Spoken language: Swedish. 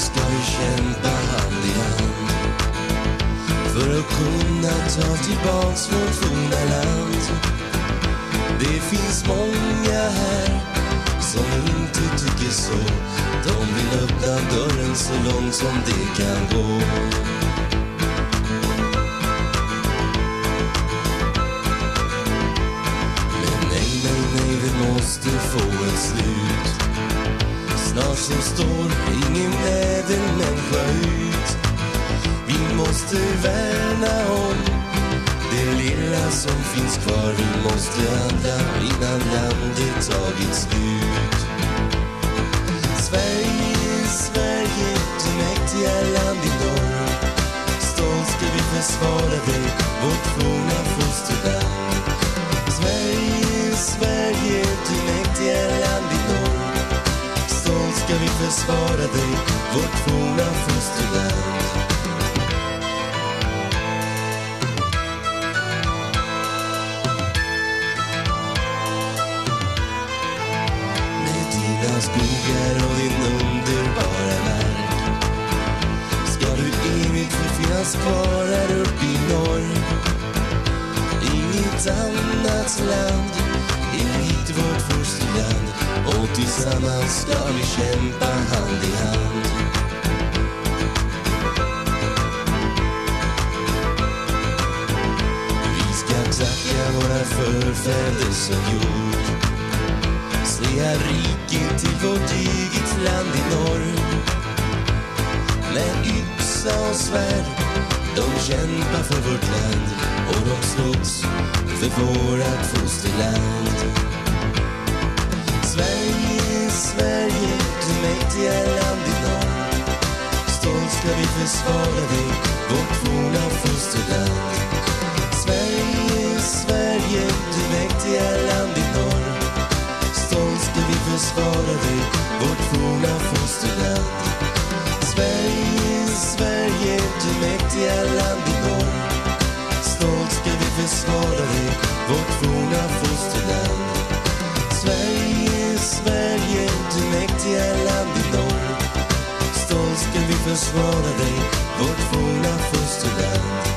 ska vi kämpa hand i hand för att kunna ta tillbaks vårt forna land. Det finns många här som inte tycker så. De vill öppna dörren så långt som det kan gå. Men nej, nej, nej, vi måste få ett slut. Snart så står ingen ädelmänniska ut. Vi måste värna om det lilla som finns kvar. Vi måste handla innan landet tagit slut. Sverige, Sverige, det mäktiga land i norr. Stolt ska vi försvara dig, vårt forna fosterland. Sverige, Sverige, Besvara dig, vårt forna fosterland. Med dina skogar och din underbara mark ska du evigt få finnas kvar här uppe i norr. Inget annat land är likt vårt fosterland tillsammans ska vi kämpa hand i hand. Vi ska tacka våra förfäder som gjort Svea rike till vårt eget land i norr. Med yxa och svärd De kämpar för vårt land. Och de slogs för vårat fosterland. Sverige, Sverige, du mäktiga land i norr Stolt ska vi försvara dig, vårt forna fosterland. Sverige, Sverige, du mäktiga land i norr. Stolt ska vi försvara dig, vårt forna fosterland. Sverige, Sverige, du mäktiga land i norr. Stolt ska vi försvara dig, land i norr. Stolt ska vi försvara dig, vårt forna fosterland.